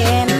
bien.